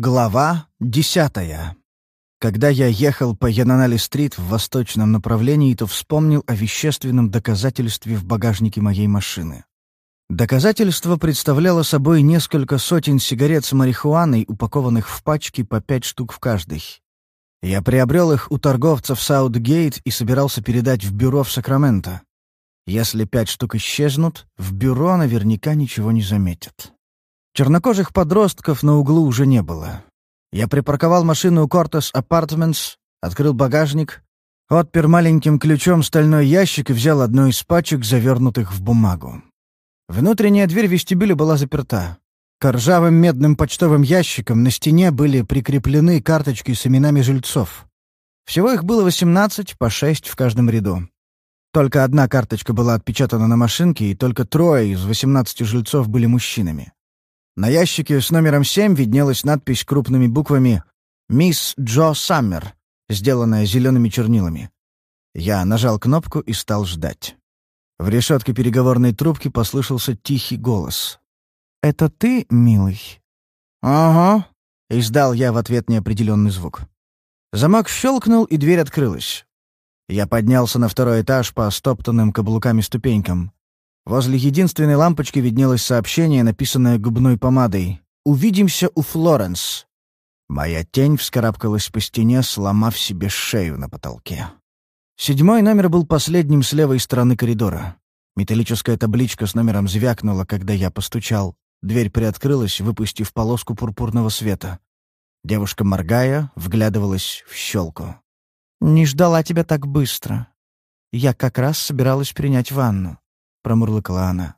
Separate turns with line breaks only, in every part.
Глава десятая. Когда я ехал по Янанали-стрит в восточном направлении, то вспомнил о вещественном доказательстве в багажнике моей машины. Доказательство представляло собой несколько сотен сигарет с марихуаной, упакованных в пачки по пять штук в каждой. Я приобрел их у торговцев Саутгейт и собирался передать в бюро в Сакраменто. Если пять штук исчезнут, в бюро наверняка ничего не заметят. Чернокожих подростков на углу уже не было. Я припарковал машину у Кортес Апартментс, открыл багажник, отпер маленьким ключом стальной ящик и взял одну из пачек, завернутых в бумагу. Внутренняя дверь вестибюля была заперта. К ржавым медным почтовым ящикам на стене были прикреплены карточки с именами жильцов. Всего их было 18, по 6 в каждом ряду. Только одна карточка была отпечатана на машинке, и только трое из 18 жильцов были мужчинами. На ящике с номером 7 виднелась надпись крупными буквами «Мисс Джо Саммер», сделанная зелеными чернилами. Я нажал кнопку и стал ждать. В решетке переговорной трубки послышался тихий голос. «Это ты, милый?» «Ага», — издал я в ответ неопределенный звук. Замок щелкнул, и дверь открылась. Я поднялся на второй этаж по стоптанным каблуками ступенькам. Возле единственной лампочки виднелось сообщение, написанное губной помадой. «Увидимся у Флоренс». Моя тень вскарабкалась по стене, сломав себе шею на потолке. Седьмой номер был последним с левой стороны коридора. Металлическая табличка с номером звякнула, когда я постучал. Дверь приоткрылась, выпустив полоску пурпурного света. Девушка, моргая, вглядывалась в щелку. «Не ждала тебя так быстро. Я как раз собиралась принять ванну. — промурлыкала она.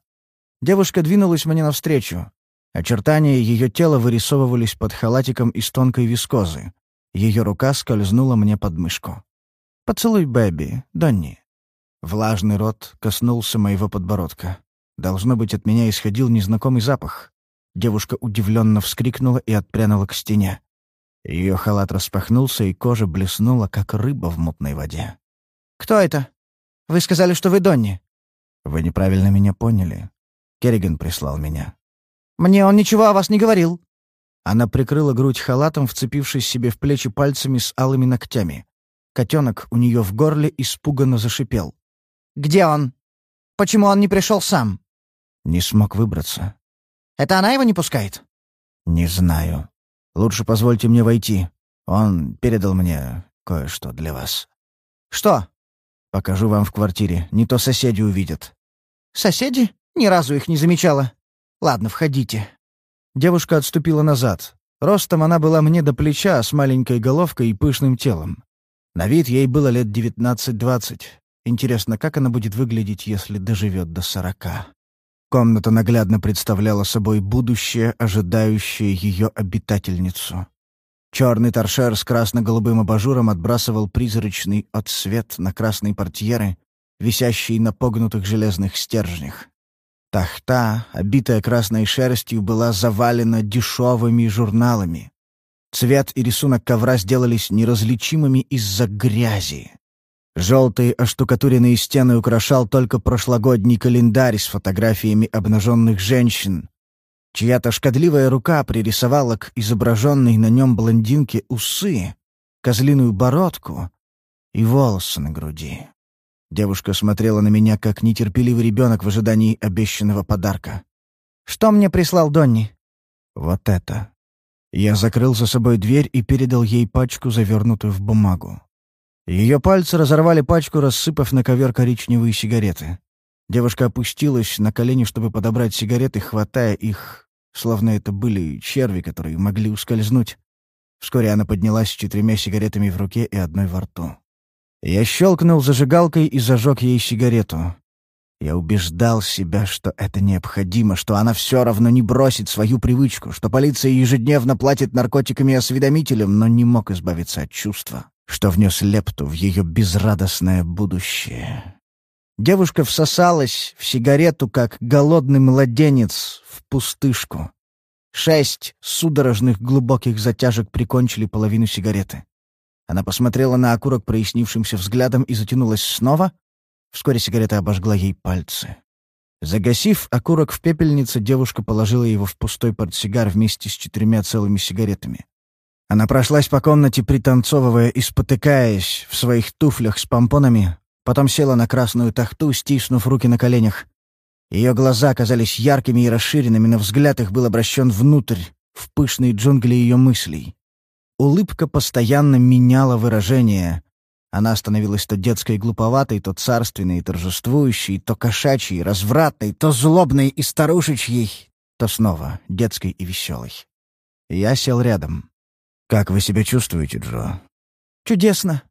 Девушка двинулась мне навстречу. Очертания ее тела вырисовывались под халатиком из тонкой вискозы. Ее рука скользнула мне под мышку. «Поцелуй Бэби, Донни». Влажный рот коснулся моего подбородка. Должно быть, от меня исходил незнакомый запах. Девушка удивленно вскрикнула и отпрянула к стене. Ее халат распахнулся, и кожа блеснула, как рыба в мутной воде. «Кто это? Вы сказали, что вы Донни?» «Вы неправильно меня поняли. Керриган прислал меня». «Мне он ничего о вас не говорил». Она прикрыла грудь халатом, вцепившись себе в плечи пальцами с алыми ногтями. Котенок у нее в горле испуганно зашипел. «Где он? Почему он не пришел сам?» Не смог выбраться. «Это она его не пускает?» «Не знаю. Лучше позвольте мне войти. Он передал мне кое-что для вас». «Что?» Покажу вам в квартире, не то соседи увидят». «Соседи? Ни разу их не замечала. Ладно, входите». Девушка отступила назад. Ростом она была мне до плеча, с маленькой головкой и пышным телом. На вид ей было лет девятнадцать-двадцать. Интересно, как она будет выглядеть, если доживет до сорока? Комната наглядно представляла собой будущее, ожидающее ее обитательницу. Черный торшер с красно-голубым абажуром отбрасывал призрачный отсвет на красные портьеры, висящие на погнутых железных стержнях. Тахта, обитая красной шерстью, была завалена дешевыми журналами. Цвет и рисунок ковра сделались неразличимыми из-за грязи. Желтые оштукатуренные стены украшал только прошлогодний календарь с фотографиями обнаженных женщин, Чья-то шкодливая рука пририсовала к изображенной на нем блондинке усы, козлиную бородку и волосы на груди. Девушка смотрела на меня, как нетерпеливый ребенок в ожидании обещанного подарка. «Что мне прислал Донни?» «Вот это». Я закрыл за собой дверь и передал ей пачку, завернутую в бумагу. Ее пальцы разорвали пачку, рассыпав на ковер коричневые сигареты. Девушка опустилась на колени, чтобы подобрать сигареты, хватая их, словно это были черви, которые могли ускользнуть. Вскоре она поднялась с четырьмя сигаретами в руке и одной во рту. Я щелкнул зажигалкой и зажег ей сигарету. Я убеждал себя, что это необходимо, что она все равно не бросит свою привычку, что полиция ежедневно платит наркотиками осведомителям, но не мог избавиться от чувства, что внес лепту в ее безрадостное будущее. Девушка всосалась в сигарету, как голодный младенец в пустышку. Шесть судорожных глубоких затяжек прикончили половину сигареты. Она посмотрела на окурок прояснившимся взглядом и затянулась снова. Вскоре сигарета обожгла ей пальцы. Загасив окурок в пепельнице, девушка положила его в пустой портсигар вместе с четырьмя целыми сигаретами. Она прошлась по комнате, пританцовывая и спотыкаясь в своих туфлях с помпонами, потом села на красную тахту, стиснув руки на коленях. Ее глаза казались яркими и расширенными, но взгляд их был обращен внутрь, в пышные джунгли ее мыслей. Улыбка постоянно меняла выражение. Она становилась то детской и глуповатой, то царственной и торжествующей, то кошачьей, развратной, то злобной и старушечьей, то снова детской и веселой. Я сел рядом. «Как вы себя чувствуете, Джо?»
«Чудесно».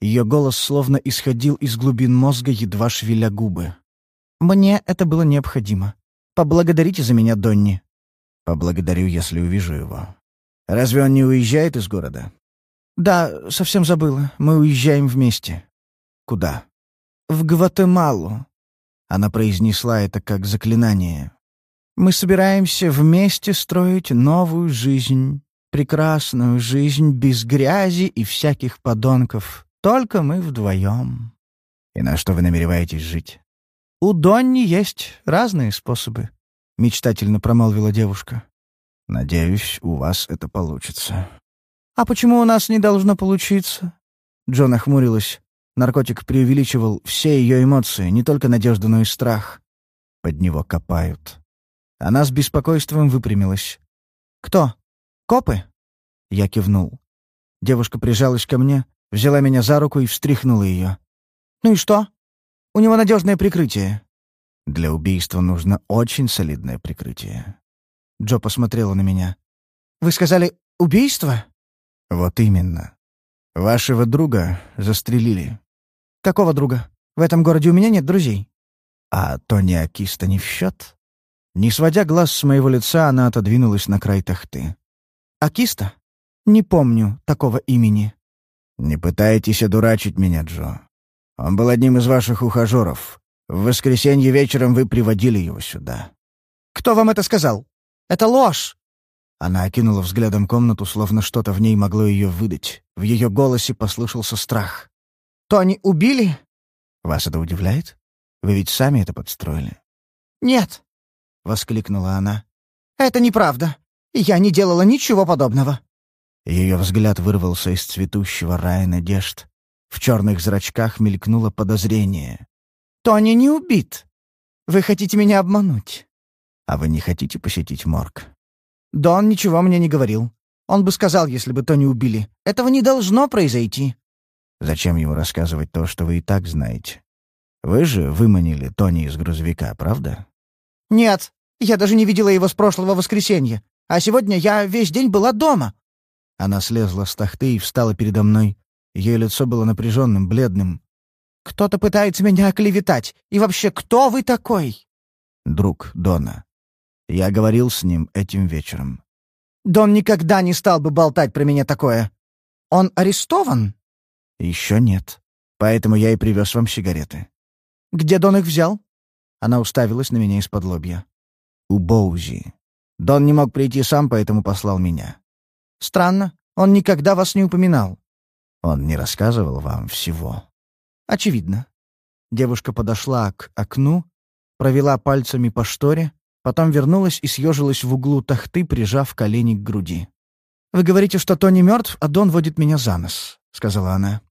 Ее голос словно исходил из глубин мозга, едва шевеля губы.
«Мне это было необходимо. Поблагодарите за меня, Донни».
«Поблагодарю, если увижу его. Разве он не уезжает из города?»
«Да, совсем забыла. Мы уезжаем вместе».
«Куда?»
«В Гватемалу».
Она произнесла это как заклинание.
«Мы собираемся вместе строить новую жизнь» прекрасную жизнь без грязи и всяких подонков. Только мы вдвоем.
И на что вы намереваетесь жить?
У Донни есть разные способы, — мечтательно промолвила девушка.
Надеюсь, у вас это получится.
А почему у нас не должно получиться? Джон охмурилась. Наркотик преувеличивал все ее эмоции, не только надежду, но и страх.
Под него копают. Она с беспокойством выпрямилась.
«Кто?» «Копы?»
Я кивнул. Девушка прижалась ко мне, взяла меня за руку и встряхнула ее.
«Ну и что? У него надежное прикрытие».
«Для убийства нужно очень солидное прикрытие».
Джо посмотрела на меня. «Вы сказали убийство?»
«Вот именно. Вашего друга застрелили».
«Какого друга? В этом городе у меня нет друзей».
«А Тони Акиста не в счет?» Не сводя глаз с моего лица, она отодвинулась на край тахты.
Акиста? Не помню такого имени.
Не пытайтесь одурачить меня, Джо. Он был одним из ваших ухажеров. В воскресенье вечером вы приводили его сюда.
Кто вам это сказал? Это ложь.
Она окинула взглядом комнату, словно что-то в ней могло ее выдать. В ее голосе послышался страх.
«Тони убили?»
«Вас это удивляет? Вы ведь сами это подстроили».
«Нет», — воскликнула она. «Это неправда. Я не делала ничего подобного».
Ее взгляд вырвался из цветущего рая надежд. В черных зрачках мелькнуло подозрение.
«Тони не убит. Вы хотите меня обмануть?»
«А вы не хотите посетить морг?»
«Дон ничего мне не говорил. Он бы сказал, если бы Тони убили. Этого не должно произойти».
«Зачем ему рассказывать то, что вы и так знаете? Вы же выманили Тони из грузовика, правда?»
«Нет, я даже не видела его с прошлого воскресенья. А сегодня я весь день была дома».
Она слезла с тахты и встала передо мной. Ее лицо было напряженным, бледным.
«Кто-то пытается меня оклеветать. И вообще, кто вы такой?»
«Друг Дона. Я говорил с ним этим вечером».
«Дон никогда не стал бы болтать про меня такое. Он арестован?»
«Еще нет. Поэтому я и привез вам сигареты».
«Где Дон их взял?»
Она уставилась на меня из-под лобья. «У Боузи. Дон не мог прийти сам, поэтому послал меня.
Странно, он никогда вас не упоминал.
Он не рассказывал вам всего.
Очевидно. Девушка подошла к окну, провела пальцами по шторе, потом вернулась и съежилась в углу тахты, прижав колени к груди. «Вы говорите, что Тони мертв, а Дон водит меня за нос», — сказала она.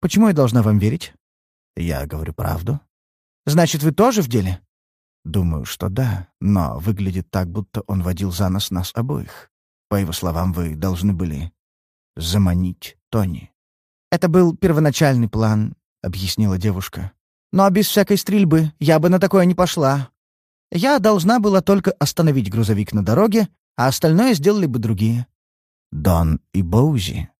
«Почему я должна вам верить?»
«Я говорю правду».
«Значит, вы тоже в деле?»
Думаю, что да, но выглядит так, будто он водил за нос нас обоих. По его словам, вы должны были заманить Тони.
«Это был первоначальный план», — объяснила девушка. «Но без всякой стрельбы я бы на такое не пошла. Я должна была только остановить грузовик на дороге, а остальное сделали бы другие».
«Дон и Боузи?»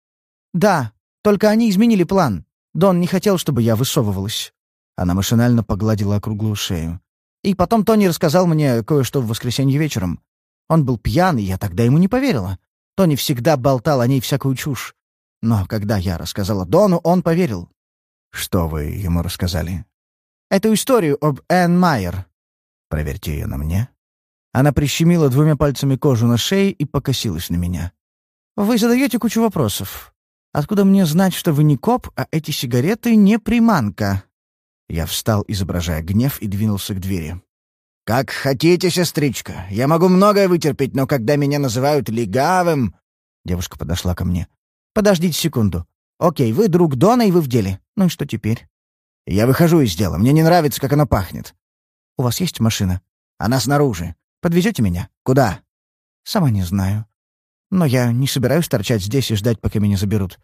«Да, только они изменили план. Дон не хотел, чтобы я высовывалась».
Она машинально погладила округлую шею.
И потом Тони рассказал мне кое-что в воскресенье вечером. Он был пьян, и я тогда ему не поверила. Тони всегда болтал о ней всякую чушь. Но когда я рассказала Дону, он поверил.
«Что вы ему рассказали?»
«Эту историю об Энн Майер».
«Проверьте ее на мне».
Она прищемила двумя пальцами кожу на шее и покосилась на меня. «Вы задаете кучу вопросов. Откуда мне знать, что вы не коп, а эти сигареты не приманка?»
Я встал, изображая гнев, и двинулся к двери. «Как хотите, сестричка. Я могу многое вытерпеть, но когда меня называют легавым...» Девушка подошла ко мне. «Подождите секунду. Окей, вы друг Дона, и вы в деле. Ну и что теперь?» «Я выхожу из дела. Мне не нравится, как оно пахнет». «У вас есть машина?» «Она снаружи. Подвезете меня? Куда?» «Сама не знаю. Но я не собираюсь торчать здесь и ждать, пока меня заберут».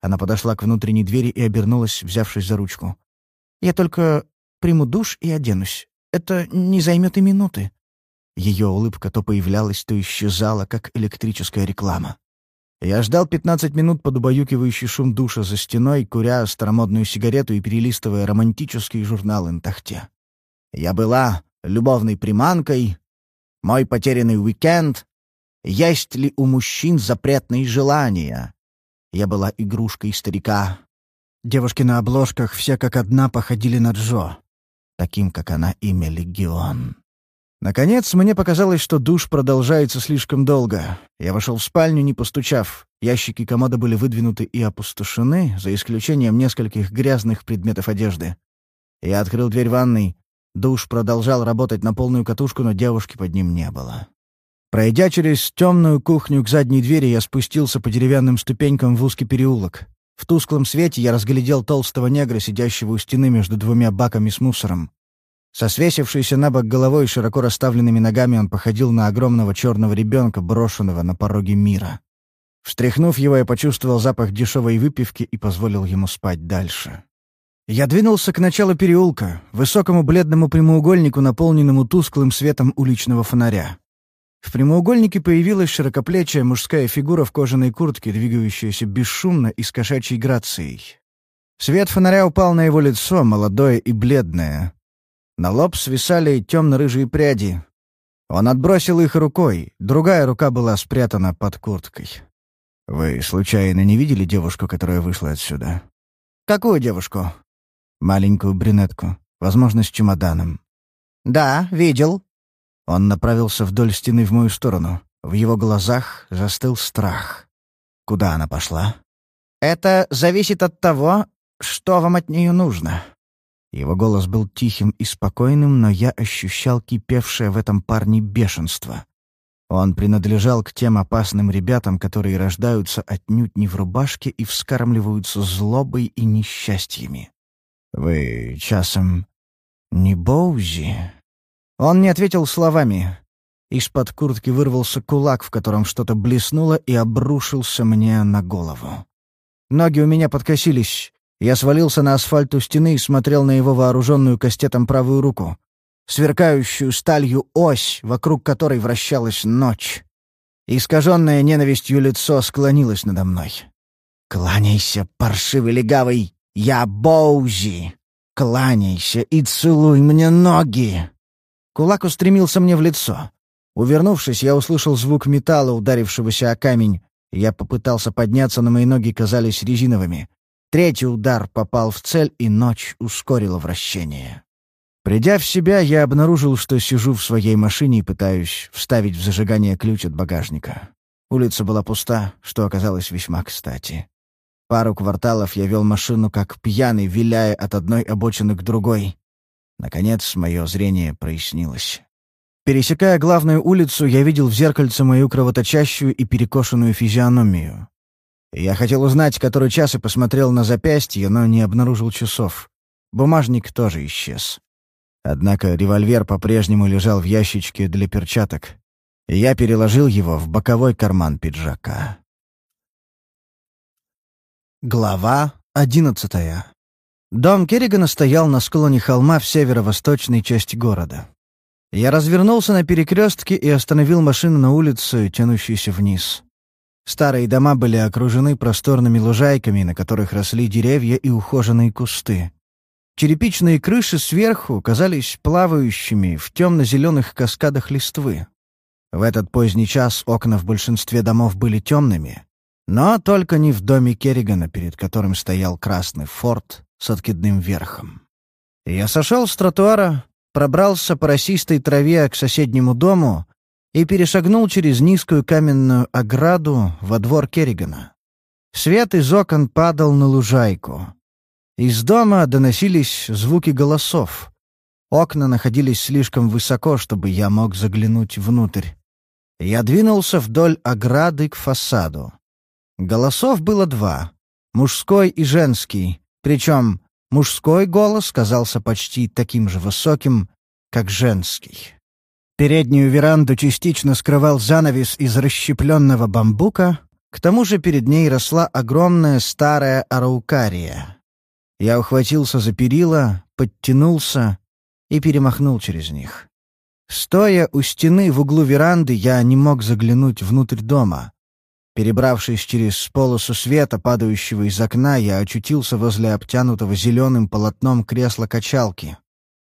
Она подошла к внутренней двери и обернулась, взявшись за ручку. «Я только приму душ и оденусь. Это не займет и минуты». Ее улыбка то появлялась, то исчезала, как электрическая реклама. Я ждал 15 минут под убаюкивающий шум душа за стеной, куря старомодную сигарету и перелистывая романтический журнал «Интахте». Я была любовной приманкой, мой потерянный уикенд, есть ли у мужчин запретные желания? Я была игрушкой старика. Девушки на обложках все как одна походили на Джо, таким, как она, имя Легион. Наконец, мне показалось, что душ продолжается слишком долго. Я вошел в спальню, не постучав. Ящики комода были выдвинуты и опустошены, за исключением нескольких грязных предметов одежды. Я открыл дверь ванной. Душ продолжал работать на полную катушку, но девушки под ним не было. Пройдя через темную кухню к задней двери, я спустился по деревянным ступенькам в узкий переулок. В тусклом свете я разглядел толстого негра, сидящего у стены между двумя баками с мусором. Со свесившейся на бок головой и широко расставленными ногами он походил на огромного черного ребенка, брошенного на пороге мира. Встряхнув его, я почувствовал запах дешевой выпивки и позволил ему спать дальше. Я двинулся к началу переулка, высокому бледному прямоугольнику, наполненному тусклым светом уличного фонаря. В прямоугольнике появилась широкоплечая мужская фигура в кожаной куртке, двигающаяся бесшумно и с кошачьей грацией. Свет фонаря упал на его лицо, молодое и бледное. На лоб свисали темно-рыжие пряди. Он отбросил их рукой, другая рука была спрятана под курткой. «Вы, случайно, не видели девушку, которая вышла отсюда?» «Какую девушку?» «Маленькую брюнетку, возможно, с чемоданом». «Да, видел». Он направился вдоль стены в мою сторону. В его глазах застыл страх. Куда она пошла? «Это зависит от того, что вам от нее нужно». Его голос был тихим и спокойным, но я ощущал кипевшее в этом парне бешенство. Он принадлежал к тем опасным ребятам, которые рождаются отнюдь не в рубашке и вскармливаются злобой и несчастьями. «Вы часом не Боузи?» Он не ответил словами. Из-под куртки вырвался кулак, в котором что-то блеснуло и обрушился мне на голову. Ноги у меня подкосились. Я свалился на асфальт у стены и смотрел на его вооруженную кастетом правую руку, сверкающую сталью ось, вокруг которой вращалась ночь. Искаженное ненавистью лицо склонилось надо мной. «Кланяйся, паршивый легавый! Я Боузи! Кланяйся и целуй мне ноги!» Кулак устремился мне в лицо. Увернувшись, я услышал звук металла, ударившегося о камень. Я попытался подняться, но мои ноги казались резиновыми. Третий удар попал в цель, и ночь ускорила вращение. Придя в себя, я обнаружил, что сижу в своей машине и пытаюсь вставить в зажигание ключ от багажника. Улица была пуста, что оказалось весьма кстати. Пару кварталов я вел машину как пьяный, виляя от одной обочины к другой. Наконец, мое зрение прояснилось. Пересекая главную улицу, я видел в зеркальце мою кровоточащую и перекошенную физиономию. Я хотел узнать, который час, и посмотрел на запястье, но не обнаружил часов. Бумажник тоже исчез. Однако револьвер по-прежнему лежал в ящичке для перчаток, я переложил его в боковой карман пиджака. Глава одиннадцатая. Дом Керригана стоял на склоне холма в северо-восточной части города. Я развернулся на перекрестке и остановил машину на улице, тянущейся вниз. Старые дома были окружены просторными лужайками, на которых росли деревья и ухоженные кусты. Черепичные крыши сверху казались плавающими в темно-зеленых каскадах листвы. В этот поздний час окна в большинстве домов были темными, но только не в доме Керригана, перед которым стоял красный форт с откидным верхом. Я сошел с тротуара, пробрался по росистой траве к соседнему дому и перешагнул через низкую каменную ограду во двор Керригана. Свет из окон падал на лужайку. Из дома доносились звуки голосов. Окна находились слишком высоко, чтобы я мог заглянуть внутрь. Я двинулся вдоль ограды к фасаду. Голосов было два — мужской и женский, причем мужской голос казался почти таким же высоким, как женский. Переднюю веранду частично скрывал занавес из расщепленного бамбука, к тому же перед ней росла огромная старая араукария. Я ухватился за перила, подтянулся и перемахнул через них. Стоя у стены в углу веранды, я не мог заглянуть внутрь дома. Перебравшись через полосу света, падающего из окна, я очутился возле обтянутого зеленым полотном кресла-качалки.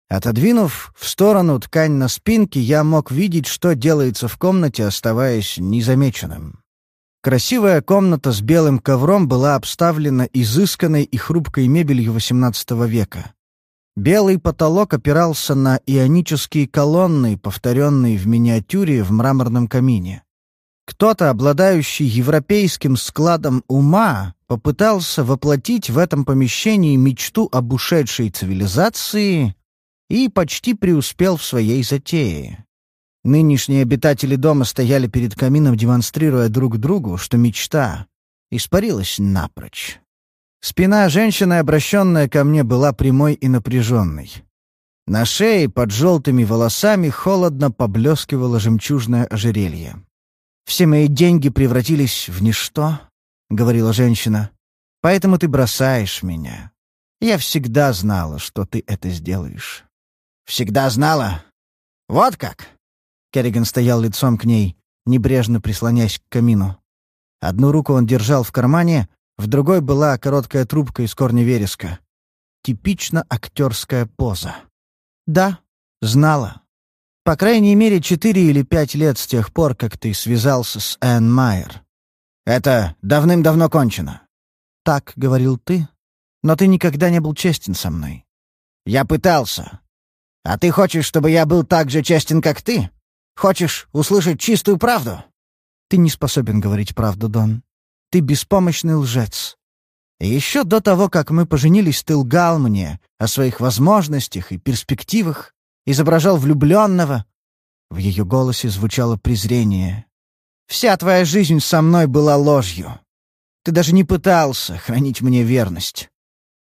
Отодвинув в сторону ткань на спинке, я мог видеть, что делается в комнате, оставаясь незамеченным. Красивая комната с белым ковром была обставлена изысканной и хрупкой мебелью XVIII века. Белый потолок опирался на ионические колонны, повторенные в миниатюре в мраморном камине. Кто-то, обладающий европейским складом ума, попытался воплотить в этом помещении мечту об ушедшей цивилизации и почти преуспел в своей затее. Нынешние обитатели дома стояли перед камином, демонстрируя друг другу, что мечта испарилась напрочь. Спина женщины, обращенная ко мне, была прямой и напряженной. На шее под желтыми волосами холодно поблескивало жемчужное ожерелье. «Все мои деньги превратились в ничто», — говорила женщина. «Поэтому ты бросаешь меня. Я всегда знала, что ты это сделаешь». «Всегда знала? Вот как?» Керриган стоял лицом к ней, небрежно прислонясь к камину. Одну руку он держал в кармане, в другой была короткая трубка из корня вереска. Типично актерская поза. «Да, знала. По крайней мере, четыре или пять лет с тех пор, как ты связался с Энн Майер. Это давным-давно кончено». «Так, — говорил ты, — но ты никогда не был честен со мной». «Я пытался. А ты хочешь, чтобы я был так же честен, как ты? Хочешь услышать чистую правду?» «Ты не способен говорить правду, Дон. Ты беспомощный лжец. Еще до того, как мы поженились, ты лгал мне о своих возможностях и перспективах, изображал влюбленного. В ее голосе звучало презрение. Вся твоя жизнь со мной была ложью. Ты даже не пытался хранить мне верность.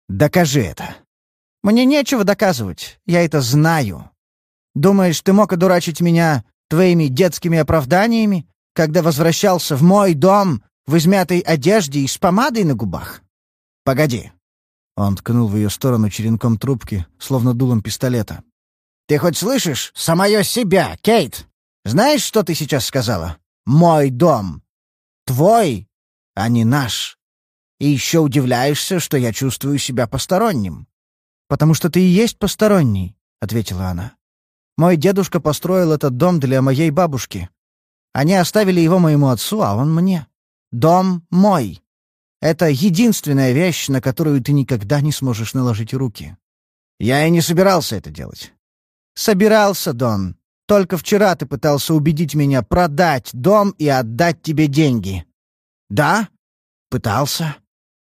Докажи это. Мне нечего доказывать, я это знаю. Думаешь, ты мог одурачить меня твоими детскими оправданиями, когда возвращался в мой дом в измятой одежде и с помадой на губах? Погоди. Он ткнул в ее сторону черенком трубки, словно дулом пистолета. «Ты хоть слышишь самое себя, Кейт? Знаешь, что ты сейчас сказала? Мой дом. Твой, а не наш. И еще удивляешься, что я чувствую себя посторонним. «Потому что ты и есть посторонний», — ответила она. «Мой дедушка построил этот дом для моей бабушки. Они оставили его моему отцу, а он мне. Дом мой. Это единственная вещь, на которую ты никогда не сможешь наложить руки. Я и не собирался это делать. Собирался, Дон. Только вчера ты пытался убедить меня продать дом и отдать тебе деньги. Да? Пытался.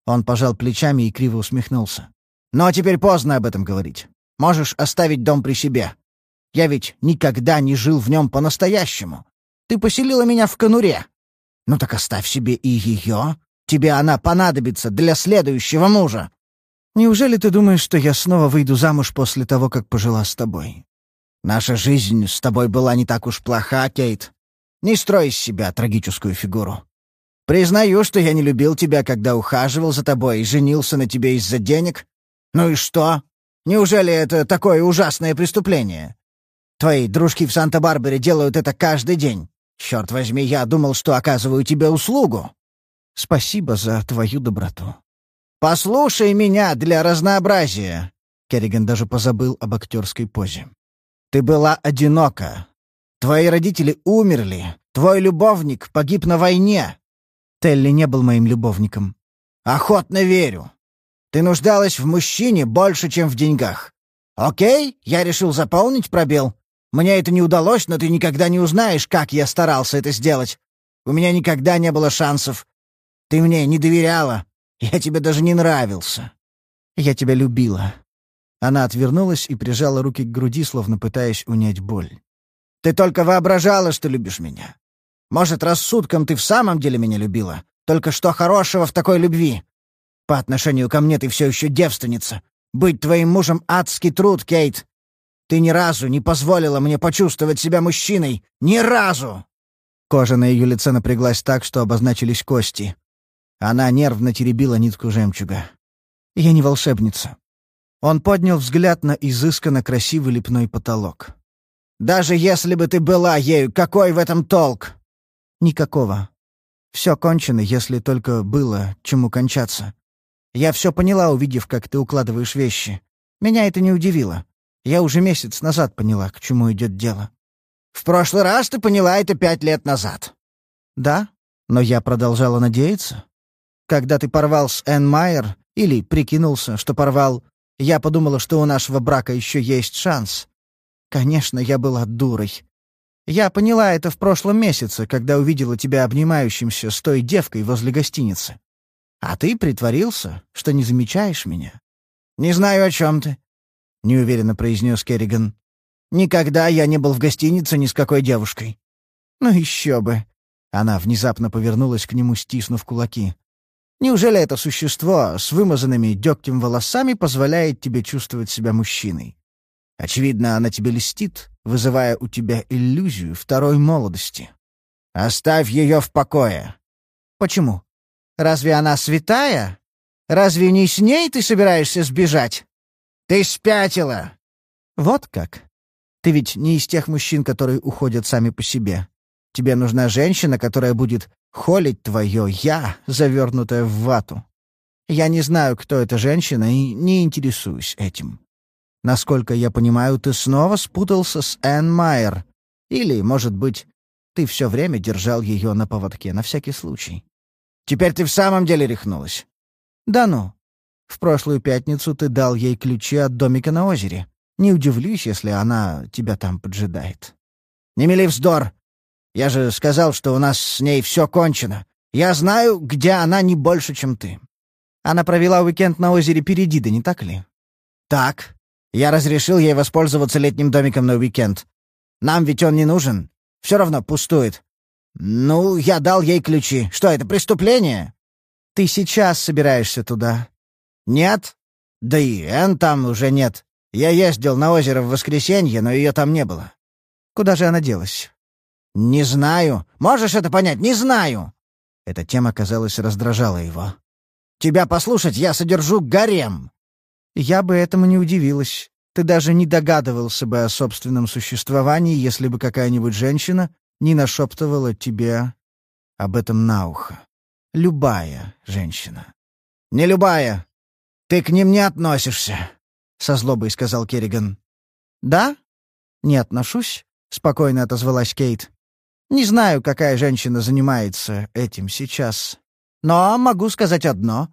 Он пожал плечами и криво усмехнулся. Но теперь поздно об этом говорить. Можешь оставить дом при себе. Я ведь никогда не жил в нем по-настоящему. Ты поселила меня в конуре. Ну так оставь себе и ее. Тебе она понадобится для следующего мужа. Неужели ты думаешь, что я снова выйду замуж после того, как пожила с тобой? Наша жизнь с тобой была не так уж плоха, Кейт. Не строй из себя трагическую фигуру. Признаю, что я не любил тебя, когда ухаживал за тобой и женился на тебе из-за денег, «Ну и что? Неужели это такое ужасное преступление? Твои дружки в Санта-Барбаре делают это каждый день. Черт возьми, я думал, что оказываю тебе услугу». «Спасибо за твою доброту». «Послушай меня для разнообразия». Керриган даже позабыл об актерской позе. «Ты была одинока. Твои родители умерли. Твой любовник погиб на войне». Телли не был моим любовником. «Охотно верю. Ты нуждалась в мужчине больше, чем в деньгах. Окей, я решил заполнить пробел. Мне это не удалось, но ты никогда не узнаешь, как я старался это сделать. У меня никогда не было шансов. Ты мне не доверяла. Я тебе даже не нравился. Я тебя любила. Она отвернулась и прижала руки к груди, словно пытаясь унять боль.
«Ты только воображала, что любишь меня. Может, рассудком ты в самом деле меня любила? Только что хорошего в такой любви? По отношению ко мне ты все еще девственница. Быть твоим мужем — адский труд, Кейт. Ты ни разу не позволила мне почувствовать себя мужчиной. Ни разу!»
Кожа на ее лице напряглась так, что обозначились кости. Она нервно теребила нитку жемчуга. «Я не волшебница». Он поднял взгляд на изысканно красивый лепной потолок.
«Даже если бы ты была ею, какой в этом толк?»
«Никакого. Все кончено, если только было чему кончаться. Я все поняла, увидев, как ты укладываешь вещи. Меня это не удивило. Я уже месяц назад поняла, к чему идет дело.
В прошлый раз ты поняла это пять лет назад.
Да, но я продолжала надеяться. Когда ты порвал с Энн Майер, или прикинулся, что порвал, я подумала, что у нашего брака еще есть шанс. Конечно, я была дурой. Я поняла это в прошлом месяце, когда увидела тебя обнимающимся с той девкой возле гостиницы. А ты притворился, что не замечаешь меня.
«Не знаю, о чем ты», — неуверенно произнес Керриган. Никогда я не был в гостинице ни с какой девушкой».
«Ну еще бы!» Она внезапно повернулась к нему, стиснув кулаки. «Неужели это существо с вымазанными дегтем волосами позволяет тебе чувствовать себя мужчиной? Очевидно, она тебе льстит, вызывая у тебя иллюзию второй молодости».
«Оставь ее в покое».
«Почему? Разве она святая? Разве не с ней ты собираешься сбежать?»
«Ты спятила!»
«Вот как?» Ты ведь не из тех мужчин, которые уходят сами по себе. Тебе нужна женщина, которая будет холить твое «я», завернутое в вату. Я не знаю, кто эта женщина, и не интересуюсь этим. Насколько я понимаю, ты снова спутался с Энн Майер. Или, может быть, ты все время держал ее на поводке, на всякий случай.
Теперь ты в самом деле рехнулась?
Да ну. В прошлую пятницу ты дал ей ключи от домика на озере. Не удивлюсь, если она тебя там поджидает.
Не мели вздор. Я же сказал, что у нас с ней все кончено. Я знаю, где она не больше, чем ты.
Она провела уикенд на озере Передида, не так ли?
Так. Я разрешил ей воспользоваться летним домиком на уикенд. Нам ведь он не нужен. Все равно пустует. Ну, я дал ей ключи. Что, это преступление?
Ты сейчас собираешься туда?
Нет. Да и Энн там уже нет. Я ездил на озеро в воскресенье, но ее там не было».
«Куда же она делась?»
«Не знаю. Можешь это понять? Не знаю!»
Эта тема, казалось, раздражала его.
«Тебя послушать, я содержу гарем!»
«Я бы этому не удивилась. Ты даже не догадывался бы о собственном существовании, если бы какая-нибудь женщина не нашептывала тебе об этом на ухо. Любая женщина».
«Не любая. Ты к ним не относишься».
— со злобой сказал Керриган. «Да? Не отношусь», — спокойно отозвалась Кейт. «Не знаю, какая женщина занимается этим сейчас. Но могу сказать одно.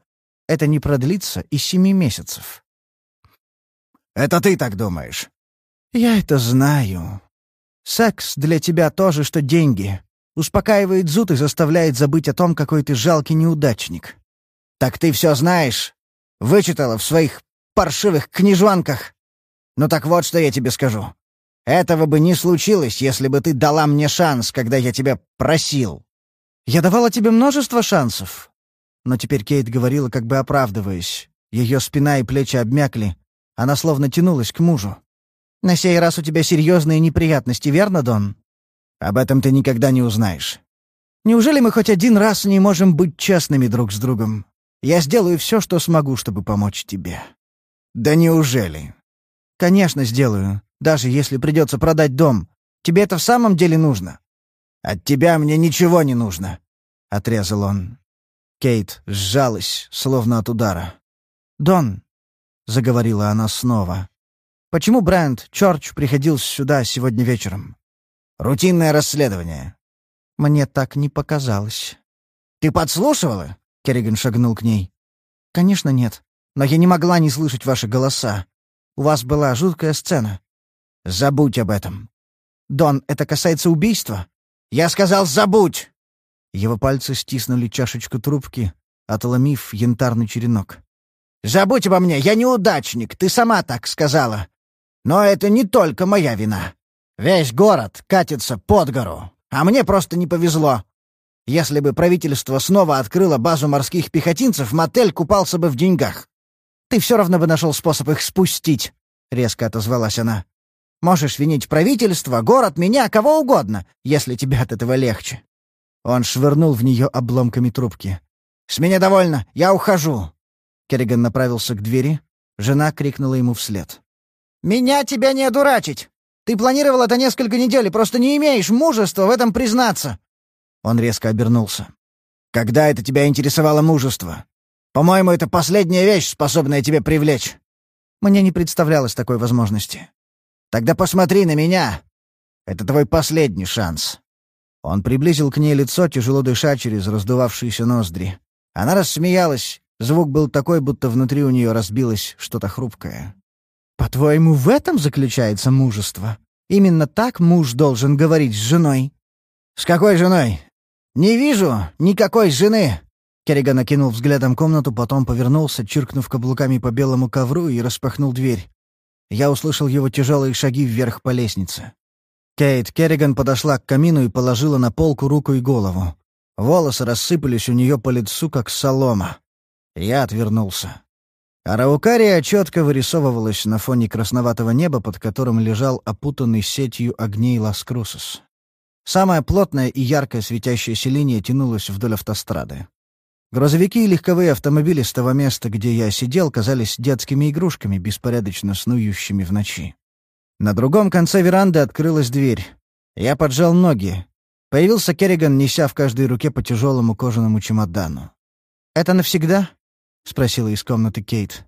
Это не продлится и семи месяцев».
«Это ты так думаешь?»
«Я это знаю. Секс для тебя тоже, что деньги. Успокаивает зуд и заставляет забыть о том, какой ты жалкий неудачник».
«Так ты все знаешь? Вычитала в своих паршивых книжонках. Ну так вот, что я тебе скажу. Этого бы не случилось, если бы ты дала мне шанс, когда я тебя просил.
Я давала тебе множество шансов. Но теперь Кейт говорила, как бы оправдываясь. Ее спина и плечи обмякли. Она словно тянулась к мужу. «На сей раз у тебя серьезные неприятности, верно, Дон?»
«Об этом ты никогда не узнаешь».
«Неужели мы хоть один раз не можем быть честными друг с другом? Я сделаю все, что смогу, чтобы помочь тебе».
«Да неужели?»
«Конечно, сделаю. Даже если придется продать дом. Тебе это в самом деле нужно?»
«От тебя мне ничего не нужно», — отрезал он.
Кейт сжалась, словно от удара. «Дон», — заговорила она снова, — «почему Брайант Чорч приходил сюда сегодня вечером?»
«Рутинное расследование».
«Мне так не показалось».
«Ты подслушивала?»
— Керриган шагнул к ней. «Конечно нет. Но я не могла не слышать ваши голоса. У вас была жуткая сцена.
Забудь об этом.
Дон, это касается убийства.
Я сказал, забудь!»
Его пальцы стиснули чашечку трубки, отломив янтарный черенок. «Забудь обо мне, я неудачник, ты сама так сказала. Но это не только моя вина. Весь город катится под гору, а мне просто не повезло. Если бы правительство снова открыло базу морских пехотинцев, мотель купался бы в деньгах. Ты все равно бы нашел способ их спустить», — резко отозвалась она. «Можешь винить правительство, город, меня, кого угодно, если тебе от этого легче». Он швырнул в нее обломками трубки. «С меня довольно, я ухожу!» Керриган направился к двери. Жена крикнула ему вслед. «Меня тебя не одурачить! Ты планировал это несколько недель и просто не имеешь мужества в этом признаться!» Он резко обернулся. «Когда это тебя интересовало мужество? По-моему, это последняя вещь, способная тебя привлечь». Мне не представлялось такой возможности. «Тогда посмотри на меня. Это твой последний шанс». Он приблизил к ней лицо, тяжело дыша через раздувавшиеся ноздри. Она рассмеялась. Звук был такой, будто внутри у нее разбилось что-то хрупкое. «По-твоему, в этом заключается мужество? Именно так муж должен говорить с женой?» «С какой женой? Не вижу никакой жены!» Керриган окинул взглядом комнату, потом повернулся, чиркнув каблуками по белому ковру и распахнул дверь. Я услышал его тяжелые шаги вверх по лестнице. Кейт Керриган подошла к камину и положила на полку руку и голову. Волосы рассыпались у нее по лицу, как солома. Я отвернулся. Араукария четко вырисовывалась на фоне красноватого неба, под которым лежал опутанный сетью огней Лас-Крусос. Самая плотная и яркая светящаяся линия тянулась вдоль автострады. Грузовики и легковые автомобили с того места, где я сидел, казались детскими игрушками, беспорядочно снующими в ночи. На другом конце веранды открылась дверь. Я поджал ноги. Появился Керриган, неся в каждой руке по тяжелому кожаному чемодану. «Это навсегда?» — спросила из комнаты Кейт.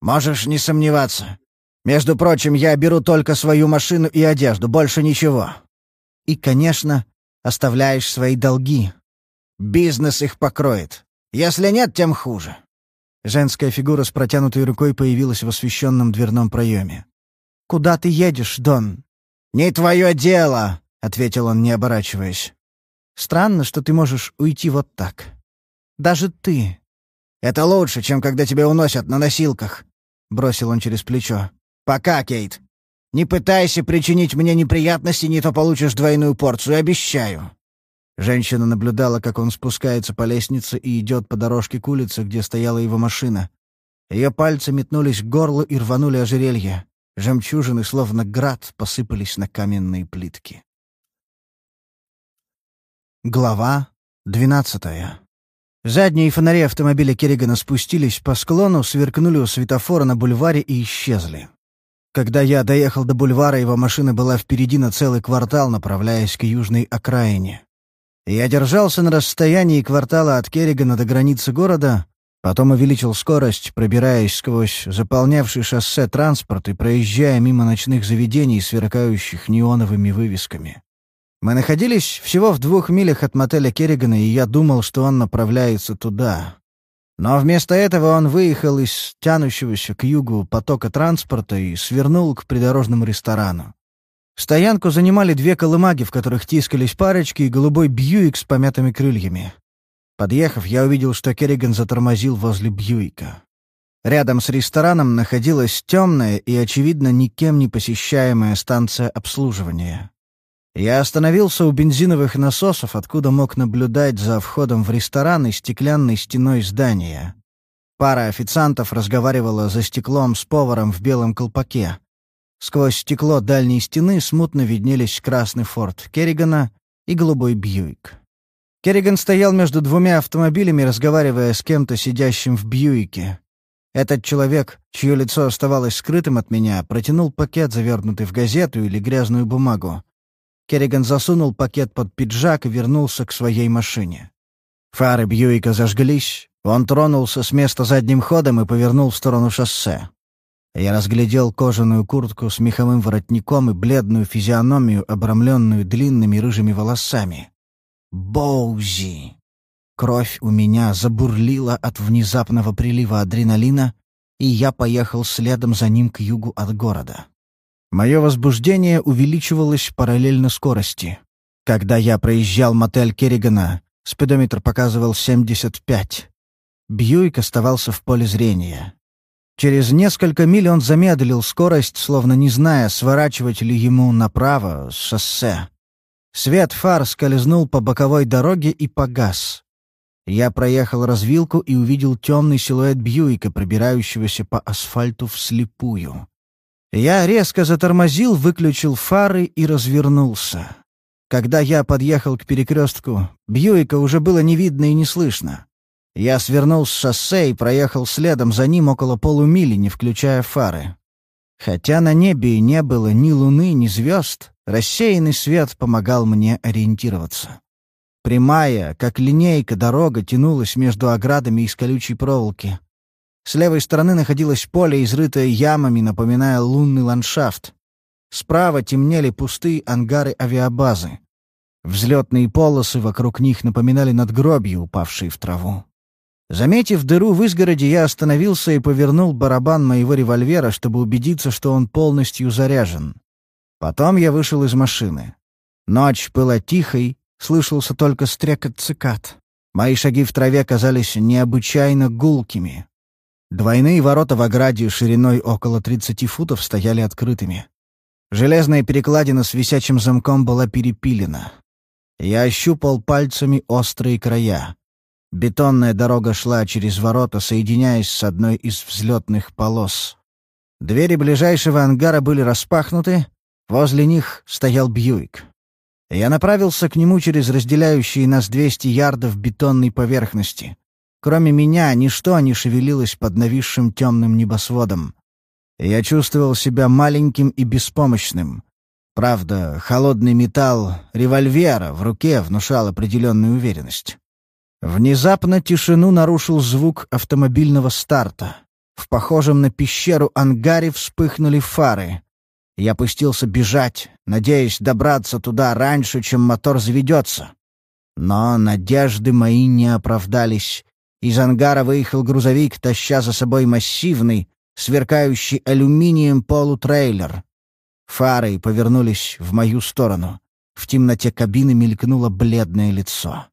«Можешь не сомневаться. Между прочим, я беру только свою машину и одежду, больше ничего». «И, конечно, оставляешь свои долги. Бизнес их покроет. Если нет, тем хуже». Женская фигура с протянутой рукой появилась в освещенном дверном проеме. «Куда ты едешь, Дон?» «Не твое дело!» — ответил он, не оборачиваясь. «Странно, что ты можешь уйти вот так. Даже ты». «Это лучше, чем когда тебя уносят на носилках», — бросил он через плечо. «Пока, Кейт. Не пытайся причинить мне неприятности, не то получишь двойную порцию, обещаю». Женщина наблюдала, как он спускается по лестнице и идет по дорожке к улице, где стояла его машина. Ее пальцы метнулись к горлу и рванули ожерелье. Жемчужины, словно град, посыпались на каменные плитки. Глава двенадцатая. Задние фонари автомобиля Керригана спустились по склону, сверкнули у светофора на бульваре и исчезли. Когда я доехал до бульвара, его машина была впереди на целый квартал, направляясь к южной окраине. Я держался на расстоянии квартала от Керригана до границы города, потом увеличил скорость, пробираясь сквозь заполнявший шоссе транспорт и проезжая мимо ночных заведений, сверкающих неоновыми вывесками. Мы находились всего в двух милях от мотеля Керригана, и я думал, что он направляется туда. Но вместо этого он выехал из тянущегося к югу потока транспорта и свернул к придорожному ресторану. Стоянку занимали две колымаги, в которых тискались парочки, и голубой Бьюик с помятыми крыльями. Подъехав, я увидел, что Керриган затормозил возле Бьюика. Рядом с рестораном находилась темная и, очевидно, никем не посещаемая станция обслуживания. Я остановился у бензиновых насосов, откуда мог наблюдать за входом в ресторан и стеклянной стеной здания. Пара официантов разговаривала за стеклом с поваром в белом колпаке. Сквозь стекло дальней стены смутно виднелись красный форт Керригана и голубой Бьюик. Керриган стоял между двумя автомобилями, разговаривая с кем-то, сидящим в Бьюике. Этот человек, чье лицо оставалось скрытым от меня, протянул пакет, завернутый в газету или грязную бумагу. Керриган засунул пакет под пиджак и вернулся к своей машине. Фары Бьюика зажглись, он тронулся с места задним ходом и повернул в сторону шоссе. Я разглядел кожаную куртку с меховым воротником и бледную физиономию, обрамленную длинными рыжими волосами. Боузи! Кровь у меня забурлила от внезапного прилива адреналина, и я поехал следом за ним к югу от города. Мое возбуждение увеличивалось параллельно скорости. Когда я проезжал мотель Керригана, спидометр показывал 75. Бьюик оставался в поле зрения. Через несколько миль он замедлил скорость, словно не зная, сворачивать ли ему направо с шоссе. Свет фар скользнул по боковой дороге и погас. Я проехал развилку и увидел темный силуэт Бьюика, пробирающегося по асфальту вслепую. Я резко затормозил, выключил фары и развернулся. Когда я подъехал к перекрестку, Бьюика уже было не видно и не слышно. Я свернул с шоссе и проехал следом за ним около полумили, не включая фары. Хотя на небе и не было ни луны, ни звезд, рассеянный свет помогал мне ориентироваться. Прямая, как линейка, дорога тянулась между оградами из колючей проволоки. С левой стороны находилось поле, изрытое ямами, напоминая лунный ландшафт. Справа темнели пустые ангары авиабазы. Взлетные полосы вокруг них напоминали надгробья, упавшие в траву. Заметив дыру в изгороде, я остановился и повернул барабан моего револьвера, чтобы убедиться, что он полностью заряжен. Потом я вышел из машины. Ночь была тихой, слышался только стрекот цикад. Мои шаги в траве казались необычайно гулкими. Двойные ворота в ограде шириной около 30 футов стояли открытыми. Железная перекладина с висячим замком была перепилена. Я ощупал пальцами острые края. Бетонная дорога шла через ворота, соединяясь с одной из взлетных полос. Двери ближайшего ангара были распахнуты, возле них стоял Бьюик. Я направился к нему через разделяющие нас 200 ярдов бетонной поверхности. Кроме меня, ничто не шевелилось под нависшим темным небосводом. Я чувствовал себя маленьким и беспомощным. Правда, холодный металл револьвера в руке внушал определенную уверенность. Внезапно тишину нарушил звук автомобильного старта. В похожем на пещеру ангаре вспыхнули фары. Я пустился бежать, надеясь добраться туда раньше, чем мотор заведется. Но надежды мои не оправдались. Из ангара выехал грузовик, таща за собой массивный, сверкающий алюминием полутрейлер. Фары повернулись в мою сторону. В темноте кабины мелькнуло бледное лицо.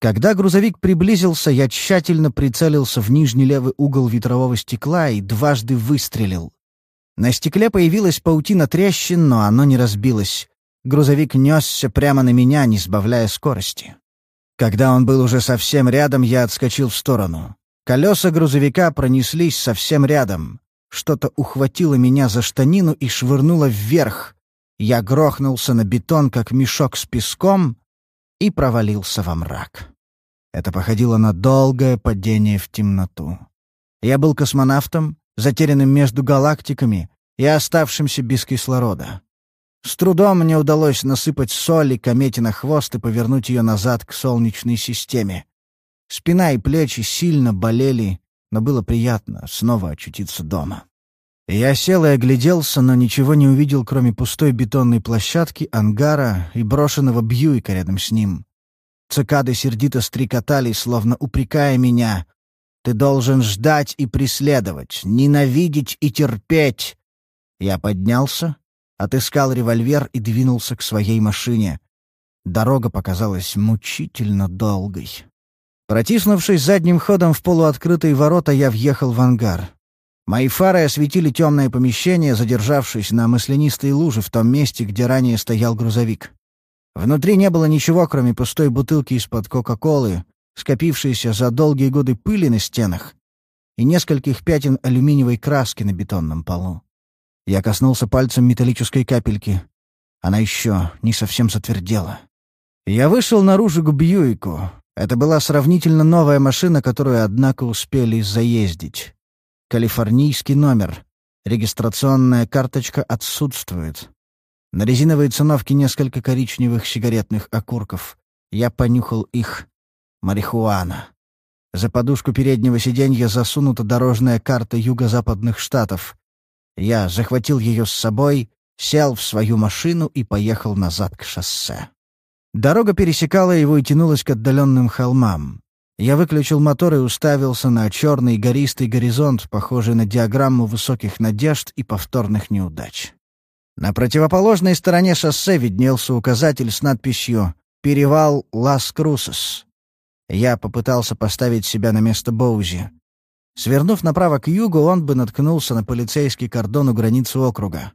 Когда грузовик приблизился, я тщательно прицелился в нижний левый угол ветрового стекла и дважды выстрелил. На стекле появилась паутина трещин, но оно не разбилось. Грузовик несся прямо на меня, не сбавляя скорости. Когда он был уже совсем рядом, я отскочил в сторону. Колеса грузовика пронеслись совсем рядом. Что-то ухватило меня за штанину и швырнуло вверх. Я грохнулся на бетон, как мешок с песком, и провалился во мрак. Это походило на долгое падение в темноту. Я был космонавтом, затерянным между галактиками и оставшимся без кислорода. С трудом мне удалось насыпать соли комете на хвост и повернуть ее назад к Солнечной системе. Спина и плечи сильно болели, но было приятно снова очутиться дома. Я сел и огляделся, но ничего не увидел, кроме пустой бетонной площадки, ангара и брошенного Бьюика рядом с ним. Цикады сердито стрекотали, словно упрекая меня. «Ты должен ждать и преследовать, ненавидеть и терпеть!» Я поднялся, отыскал револьвер и двинулся к своей машине. Дорога показалась мучительно долгой. Протиснувшись задним ходом в полуоткрытые ворота, я въехал в ангар. Мои фары осветили темное помещение, задержавшись на маслянистой луже в том месте, где ранее стоял грузовик. Внутри не было ничего, кроме пустой бутылки из-под Кока-Колы, скопившейся за долгие годы пыли на стенах и нескольких пятен алюминиевой краски на бетонном полу. Я коснулся пальцем металлической капельки. Она еще не совсем затвердела. Я вышел наружу к Бьюику. Это была сравнительно новая машина, которую, однако, успели заездить. Калифорнийский номер. Регистрационная карточка отсутствует. На резиновой циновке несколько коричневых сигаретных окурков. Я понюхал их. Марихуана. За подушку переднего сиденья засунута дорожная карта юго-западных штатов. Я захватил ее с собой, сел в свою машину и поехал назад к шоссе. Дорога пересекала его и тянулась к отдаленным холмам. Я выключил мотор и уставился на черный гористый горизонт, похожий на диаграмму высоких надежд и повторных неудач. На противоположной стороне шоссе виднелся указатель с надписью «Перевал Лас-Крусес». Я попытался поставить себя на место Боузи. Свернув направо к югу, он бы наткнулся на полицейский кордон у границы округа.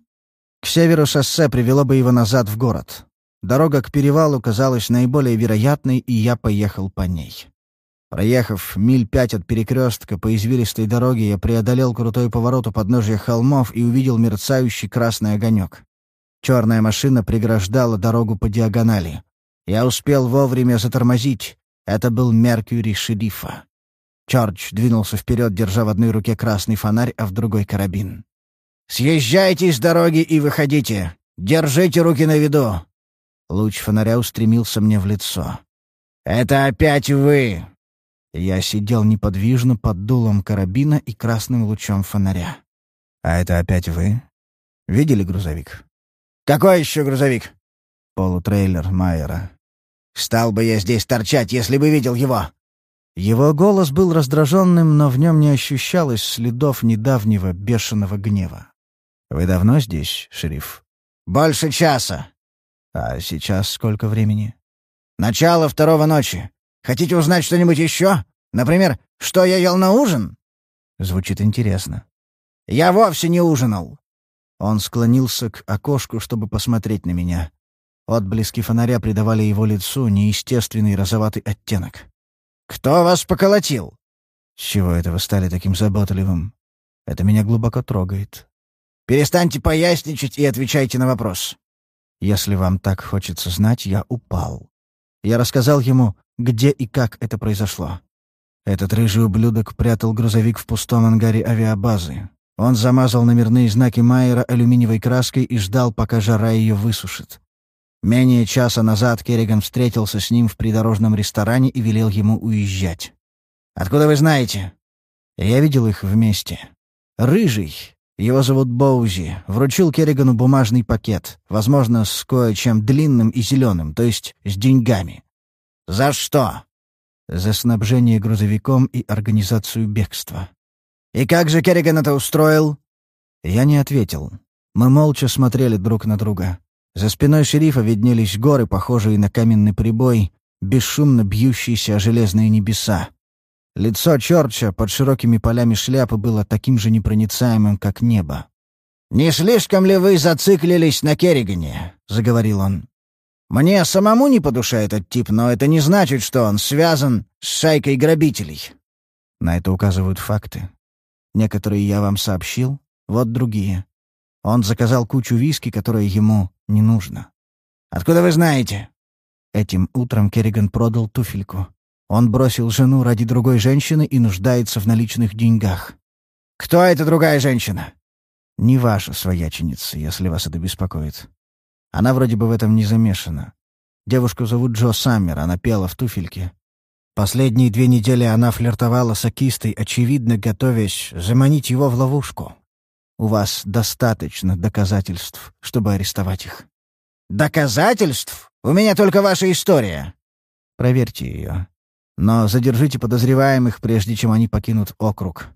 К северу шоссе привело бы его назад в город. Дорога к перевалу казалась наиболее вероятной, и я поехал по ней. Проехав миль пять от перекрестка по извилистой дороге, я преодолел крутой поворот у подножия холмов и увидел мерцающий красный огонек. Черная машина преграждала дорогу по диагонали. Я успел вовремя затормозить. Это был Меркьюри шерифа. Чорч двинулся вперед, держа в одной руке красный фонарь, а в другой — карабин. «Съезжайте с дороги и выходите! Держите руки на виду!» Луч фонаря устремился мне в лицо. «Это опять вы!» Я сидел неподвижно под дулом карабина и красным лучом фонаря. «А это опять вы? Видели грузовик?» «Какой еще грузовик?» «Полутрейлер Майера». «Стал бы я здесь торчать, если бы видел его!» Его голос был раздраженным, но в нем не ощущалось следов недавнего бешеного гнева. «Вы давно здесь, шериф?» «Больше часа». «А сейчас сколько времени?» «Начало второго ночи. Хотите узнать что-нибудь еще? Например, что я ел на ужин?» Звучит интересно. «Я вовсе не ужинал». Он склонился к окошку, чтобы посмотреть на меня. Отблески фонаря придавали его лицу неестественный розоватый оттенок. «Кто вас поколотил?» «С чего это вы стали таким заботливым? Это меня глубоко трогает». «Перестаньте поясничать и отвечайте на вопрос». «Если вам так хочется знать, я упал». Я рассказал ему, где и как это произошло. Этот рыжий ублюдок прятал грузовик в пустом ангаре авиабазы. Он замазал номерные знаки Майера алюминиевой краской и ждал, пока жара ее высушит. Менее часа назад Керриган встретился с ним в придорожном ресторане и велел ему уезжать. «Откуда вы знаете?» «Я видел их вместе. Рыжий, его зовут Боузи, вручил Керригану бумажный пакет, возможно, с кое-чем длинным и зеленым, то есть с деньгами. «За что?» «За снабжение грузовиком и организацию бегства». «И как же Керриган это устроил?» Я не ответил. Мы молча смотрели друг на друга. За спиной шерифа виднелись горы, похожие на каменный прибой, бесшумно бьющиеся о железные небеса. Лицо Чорча под широкими полями шляпы было таким же непроницаемым, как небо. «Не слишком ли вы зациклились на Керригане?» — заговорил он. «Мне самому не по душе этот тип, но это не значит, что он связан с шайкой грабителей». На это указывают факты. Некоторые я вам сообщил, вот другие. Он заказал кучу виски, которая ему не нужно. «Откуда вы знаете?» Этим утром Керриган продал туфельку. Он бросил жену ради другой женщины и нуждается в наличных деньгах. «Кто эта другая женщина?» «Не ваша свояченица, если вас это беспокоит. Она вроде бы в этом не замешана. Девушку зовут Джо Саммер, она пела в туфельке. Последние две недели она флиртовала с Акистой, очевидно, готовясь заманить его в ловушку. У вас достаточно доказательств, чтобы арестовать их». «Доказательств? У меня только ваша история». «Проверьте ее. Но задержите подозреваемых, прежде чем они покинут округ.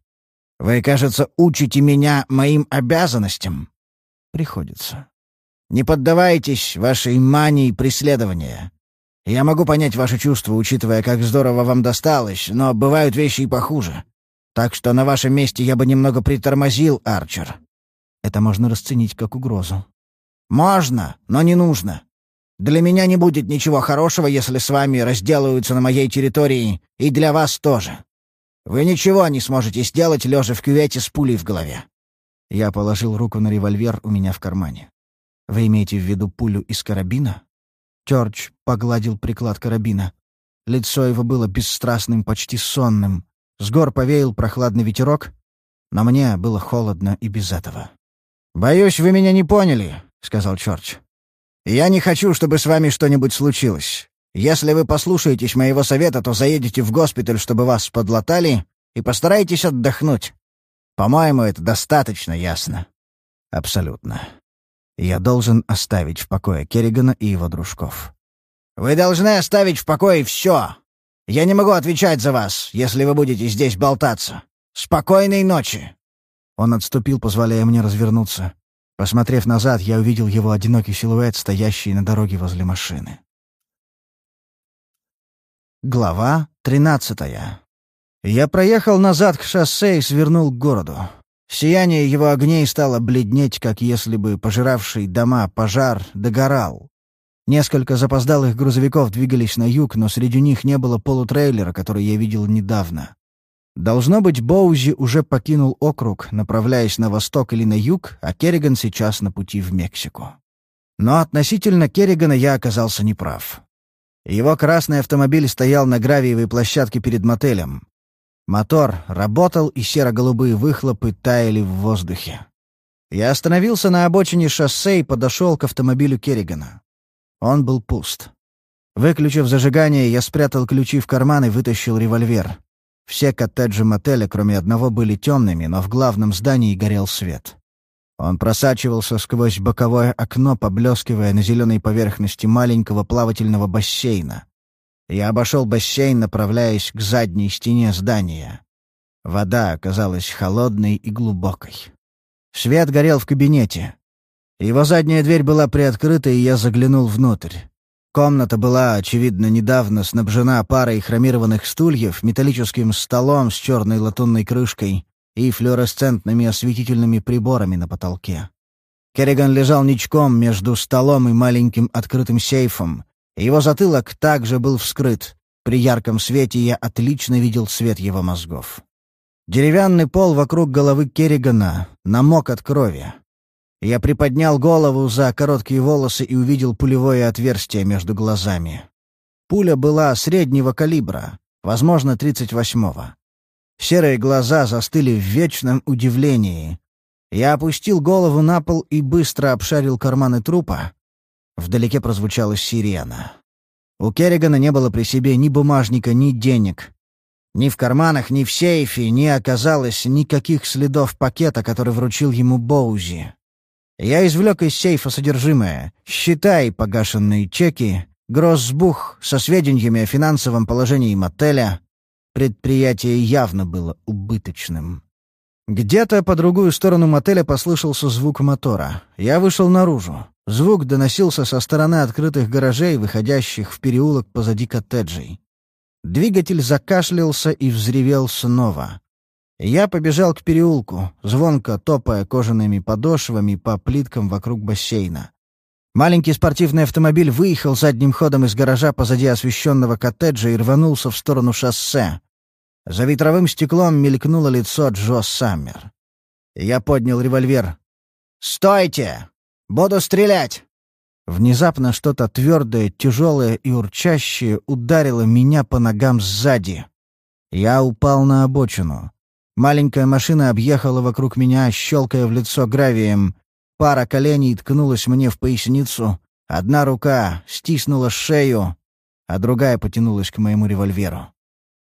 Вы, кажется, учите меня моим обязанностям. Приходится. Не поддавайтесь вашей мании преследования. Я могу понять ваши чувства, учитывая, как здорово вам досталось, но бывают вещи и похуже. Так что на вашем месте я бы немного притормозил, Арчер. Это можно расценить как угрозу. Можно, но не нужно. Для меня не будет ничего хорошего, если с вами разделаются на моей территории, и для вас тоже. Вы ничего не сможете сделать, лежа в кювете с пулей в голове». Я положил руку на револьвер у меня в кармане. «Вы имеете в виду пулю из карабина?» Чёрч погладил приклад карабина. Лицо его было бесстрастным, почти сонным. С гор повеял прохладный ветерок, но мне было холодно и без этого. «Боюсь, вы меня не поняли», — сказал Чёрч. Я не хочу, чтобы с вами что-нибудь случилось. Если вы послушаетесь моего совета, то заедете в госпиталь, чтобы вас подлатали, и постарайтесь отдохнуть. По-моему, это достаточно ясно. Абсолютно. Я должен оставить в покое Керригана и его дружков. Вы должны оставить в покое все. Я не могу отвечать за вас, если вы будете здесь болтаться. Спокойной ночи. Он отступил, позволяя мне развернуться. Посмотрев назад, я увидел его одинокий силуэт, стоящий на дороге возле машины. Глава тринадцатая. Я проехал назад к шоссе и свернул к городу. Сияние его огней стало бледнеть, как если бы пожиравший дома пожар догорал. Несколько запоздалых грузовиков двигались на юг, но среди них не было полутрейлера, который я видел недавно. Должно быть, Боузи уже покинул округ, направляясь на восток или на юг, а Керриган сейчас на пути в Мексику. Но относительно Керригана я оказался неправ. Его красный автомобиль стоял на гравиевой площадке перед мотелем. Мотор работал, и серо-голубые выхлопы таяли в воздухе. Я остановился на обочине шоссе и подошел к автомобилю Керригана. Он был пуст. Выключив зажигание, я спрятал ключи в карман и вытащил револьвер. Все коттеджи мотеля, кроме одного, были темными, но в главном здании горел свет. Он просачивался сквозь боковое окно, поблескивая на зеленой поверхности маленького плавательного бассейна. Я обошел бассейн, направляясь к задней стене здания. Вода оказалась холодной и глубокой. Свет горел в кабинете. Его задняя дверь была приоткрыта, и я заглянул внутрь. Комната была, очевидно, недавно снабжена парой хромированных стульев, металлическим столом с черной латунной крышкой и флуоресцентными осветительными приборами на потолке. Керриган лежал ничком между столом и маленьким открытым сейфом. Его затылок также был вскрыт. При ярком свете я отлично видел цвет его мозгов. Деревянный пол вокруг головы Керригана намок от крови. Я приподнял голову за короткие волосы и увидел пулевое отверстие между глазами. Пуля была среднего калибра, возможно, 38-го. Серые глаза застыли в вечном удивлении. Я опустил голову на пол и быстро обшарил карманы трупа. Вдалеке прозвучала сирена. У Керригана не было при себе ни бумажника, ни денег. Ни в карманах, ни в сейфе не оказалось никаких следов пакета, который вручил ему Боузи. Я извлек из сейфа содержимое. Считай погашенные чеки, гроссбух со сведениями о финансовом положении мотеля, Предприятие явно было убыточным. Где-то по другую сторону мотеля послышался звук мотора. Я вышел наружу. Звук доносился со стороны открытых гаражей, выходящих в переулок позади коттеджей. Двигатель закашлялся и взревел снова. Я побежал к переулку, звонко топая кожаными подошвами по плиткам вокруг бассейна. Маленький спортивный автомобиль выехал задним ходом из гаража позади освещенного коттеджа и рванулся в сторону шоссе. За ветровым стеклом мелькнуло лицо Джо Саммер. Я поднял револьвер. «Стойте! Буду стрелять!» Внезапно что-то твердое, тяжелое и урчащее ударило меня по ногам сзади. Я упал на обочину. Маленькая машина объехала вокруг меня, щелкая в лицо гравием. Пара коленей ткнулась мне в поясницу, одна рука стиснула шею, а другая потянулась к моему револьверу.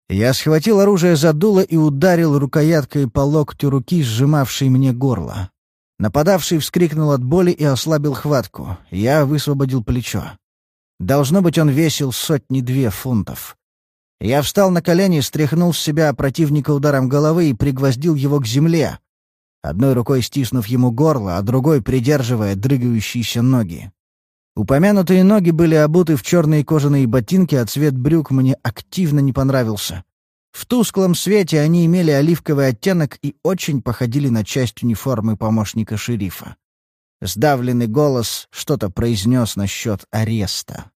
Я схватил оружие за дуло и ударил рукояткой по локтю руки, сжимавшей мне горло. Нападавший вскрикнул от боли и ослабил хватку. Я высвободил плечо. Должно быть, он весил сотни-две фунтов. Я встал на колени, стряхнул с себя противника ударом головы и пригвоздил его к земле, одной рукой стиснув ему горло, а другой придерживая дрыгающиеся ноги. Упомянутые ноги были обуты в черные кожаные ботинки, а цвет брюк мне активно не понравился. В тусклом свете они имели оливковый оттенок и очень походили на часть униформы помощника шерифа. Сдавленный голос что-то произнес насчет ареста.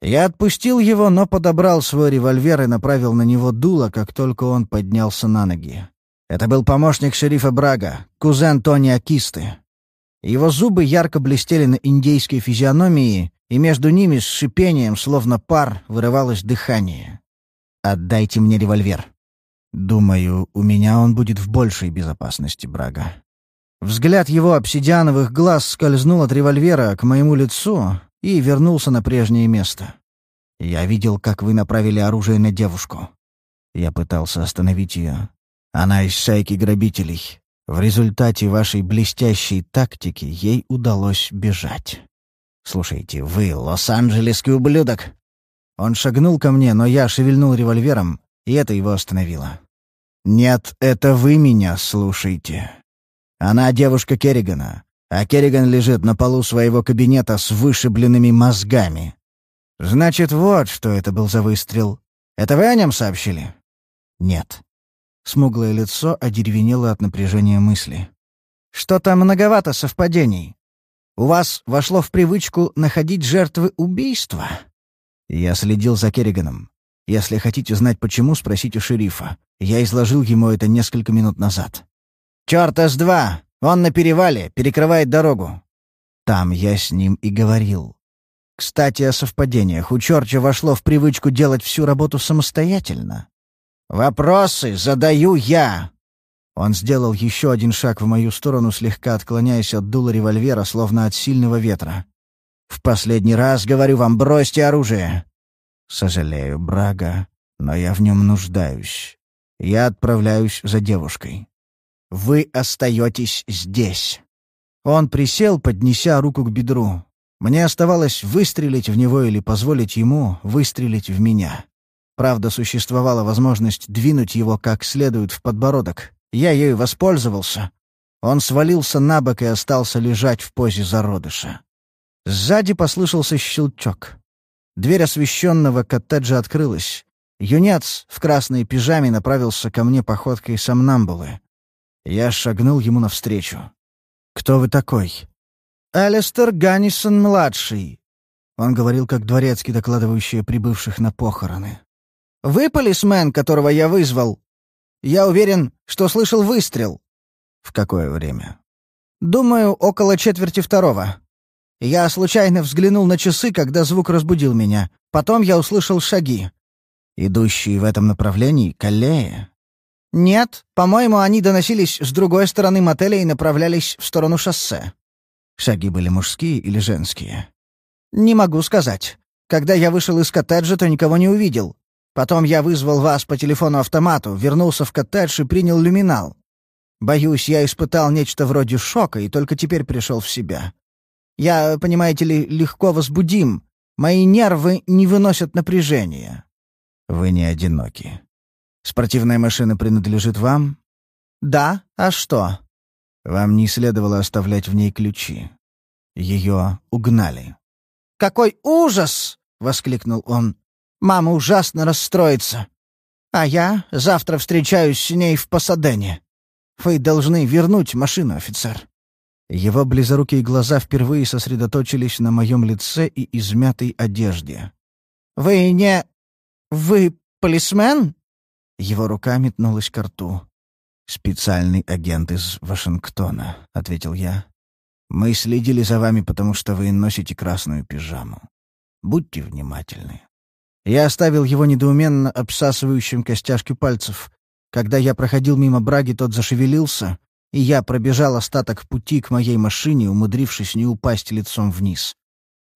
Я отпустил его, но подобрал свой револьвер и направил на него дуло, как только он поднялся на ноги. Это был помощник шерифа Брага, кузен Тони Акисты. Его зубы ярко блестели на индейской физиономии, и между ними с шипением, словно пар, вырывалось дыхание. «Отдайте мне револьвер». Думаю, у меня он будет в большей безопасности, Брага. Взгляд его обсидиановых глаз скользнул от револьвера к моему лицу и вернулся на прежнее место. Я видел, как вы направили оружие на девушку. Я пытался остановить ее, она из шайки грабителей. В результате вашей блестящей тактики ей удалось бежать. Слушайте, вы лос-анджелесский ублюдок. Он шагнул ко мне, но я шевельнул револьвером, и это его остановило. «Нет, это вы меня слушайте. Она девушка Керригана, а Керриган лежит на полу своего кабинета с вышибленными мозгами. Значит, вот что это был за выстрел. Это вы о нем сообщили?» «Нет. Смуглое лицо одеревенело от напряжения мысли.
«Что-то многовато совпадений. У вас вошло в привычку находить жертвы убийства?»
Я следил за Керриганом. Если хотите знать почему, спросите шерифа. Я изложил ему это несколько минут назад.
«Чёрта с два! Он на перевале, перекрывает дорогу».
Там я с ним и говорил. Кстати, о совпадениях. У Чорча вошло в привычку делать всю работу самостоятельно.
«Вопросы задаю я!»
Он сделал еще один шаг в мою сторону, слегка отклоняясь от дула револьвера, словно от сильного ветра. «В последний раз говорю вам, бросьте оружие!» «Сожалею, Брага, но я в нем нуждаюсь. Я отправляюсь за девушкой. Вы остаетесь здесь». Он присел, поднеся руку к бедру. Мне оставалось выстрелить в него или позволить ему выстрелить в меня. Правда, существовала возможность двинуть его как следует в подбородок. Я ею воспользовался. Он свалился на бок и остался лежать в позе зародыша. Сзади послышался щелчок. Дверь освещенного коттеджа открылась. Юнец в красной пижаме направился ко мне походкой сомнамбулы. Я шагнул ему навстречу. «Кто вы такой?»
«Алистер Ганнисон-младший», —
он говорил как дворецкий, докладывающий прибывших на похороны.
«Вы полисмен, которого я вызвал? Я уверен, что слышал выстрел».
«В какое время?»
«Думаю, около четверти второго. Я случайно взглянул на часы, когда звук разбудил меня. Потом я услышал шаги».
«Идущие в этом направлении, к аллее?»
«Нет, по-моему, они доносились с другой стороны мотеля и направлялись в сторону шоссе».
«Шаги были мужские или женские?»
«Не могу сказать. Когда я вышел из коттеджа, то никого не увидел. Потом я вызвал вас по телефону-автомату, вернулся в коттедж и принял люминал. Боюсь, я испытал нечто вроде шока и только теперь пришел в себя. Я, понимаете ли, легко возбудим. Мои нервы не выносят напряжения».
«Вы не одиноки. Спортивная машина принадлежит вам?»
«Да. А что?»
«Вам не следовало оставлять в ней ключи. Ее угнали».
«Какой ужас!» — воскликнул он. Мама ужасно расстроится. А я завтра встречаюсь с ней в Пасадене. Вы должны вернуть машину, офицер».
Его близорукие глаза впервые сосредоточились на моем лице и измятой одежде.
«Вы не... вы полисмен?»
Его рука метнулась к рту. «Специальный агент из Вашингтона», — ответил я. «Мы следили за вами, потому что вы носите красную пижаму. Будьте внимательны». Я оставил его недоуменно обсасывающим костяшки пальцев. Когда я проходил мимо Браги, тот зашевелился, и я пробежал остаток пути к моей машине, умудрившись не упасть лицом вниз.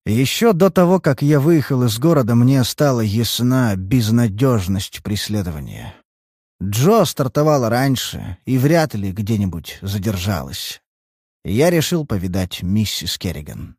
Еще до того, как я выехал из города, мне стала ясна безнадежность преследования. Джо стартовала раньше и вряд ли где-нибудь задержалась. Я решил повидать миссис Керриган.